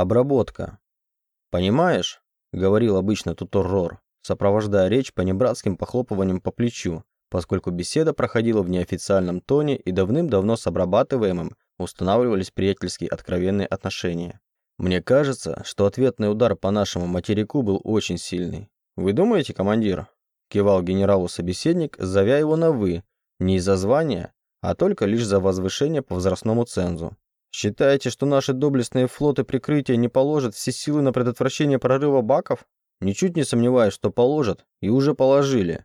Обработка. «Понимаешь?» — говорил обычно Туторрор, сопровождая речь по небратским похлопываниям по плечу, поскольку беседа проходила в неофициальном тоне и давным-давно с обрабатываемым устанавливались приятельские откровенные отношения. Мне кажется, что ответный удар по нашему материку был очень сильный. Вы думаете, командир? Кивал генералу собеседник, зовя его на «вы», не из-за звания, а только лишь за возвышение по возрастному цензу. Считаете, что наши доблестные флоты прикрытия не положат все силы на предотвращение прорыва баков? Ничуть не сомневаюсь, что положат, и уже положили.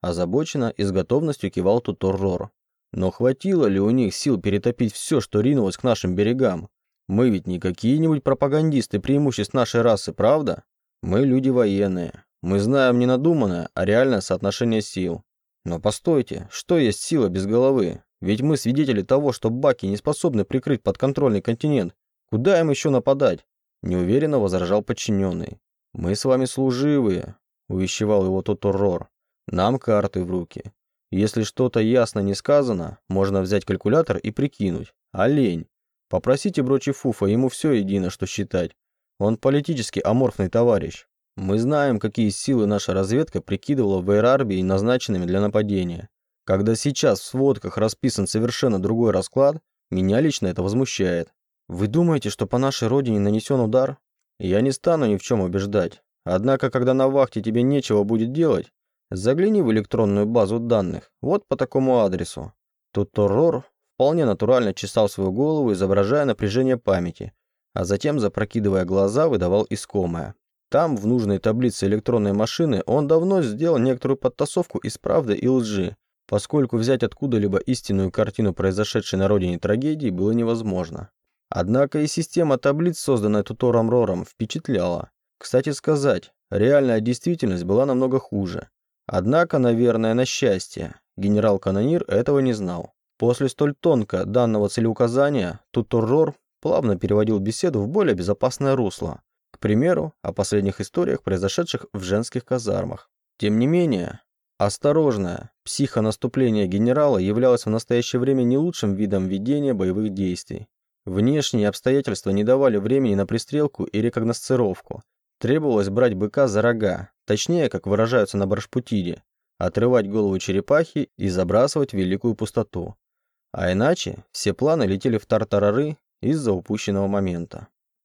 Озабоченно и с готовностью кивал Туторрор. Но хватило ли у них сил перетопить все, что ринулось к нашим берегам? Мы ведь не какие-нибудь пропагандисты преимуществ нашей расы, правда? Мы люди военные. Мы знаем не надуманное, а реальное соотношение сил. Но постойте, что есть сила без головы? Ведь мы свидетели того, что баки не способны прикрыть подконтрольный континент. Куда им еще нападать? Неуверенно возражал подчиненный. Мы с вами служивые, увещевал его тот урор. Нам карты в руки. Если что-то ясно не сказано, можно взять калькулятор и прикинуть. А лень. Попросите Брочи Фуфа, ему все едино, что считать. Он политически аморфный товарищ. Мы знаем, какие силы наша разведка прикидывала в Эйрарбии назначенными для нападения. Когда сейчас в сводках расписан совершенно другой расклад, меня лично это возмущает. Вы думаете, что по нашей родине нанесен удар? Я не стану ни в чем убеждать. Однако, когда на вахте тебе нечего будет делать, Загляни в электронную базу данных, вот по такому адресу. Тут Торрор вполне натурально чесал свою голову, изображая напряжение памяти, а затем, запрокидывая глаза, выдавал искомое. Там, в нужной таблице электронной машины, он давно сделал некоторую подтасовку из правды и лжи, поскольку взять откуда-либо истинную картину произошедшей на родине трагедии было невозможно. Однако и система таблиц, созданная Тутором Рором, впечатляла. Кстати сказать, реальная действительность была намного хуже. Однако, наверное, на счастье, генерал-канонир этого не знал. После столь тонко данного целеуказания Тутуррор плавно переводил беседу в более безопасное русло. К примеру, о последних историях, произошедших в женских казармах. Тем не менее, осторожное психонаступление генерала являлось в настоящее время не лучшим видом ведения боевых действий. Внешние обстоятельства не давали времени на пристрелку и рекогносцировку. Требовалось брать быка за рога, Точнее, как выражаются на Баршпутиде, отрывать голову черепахи и забрасывать в великую пустоту. А иначе все планы летели в тартарары из-за упущенного момента.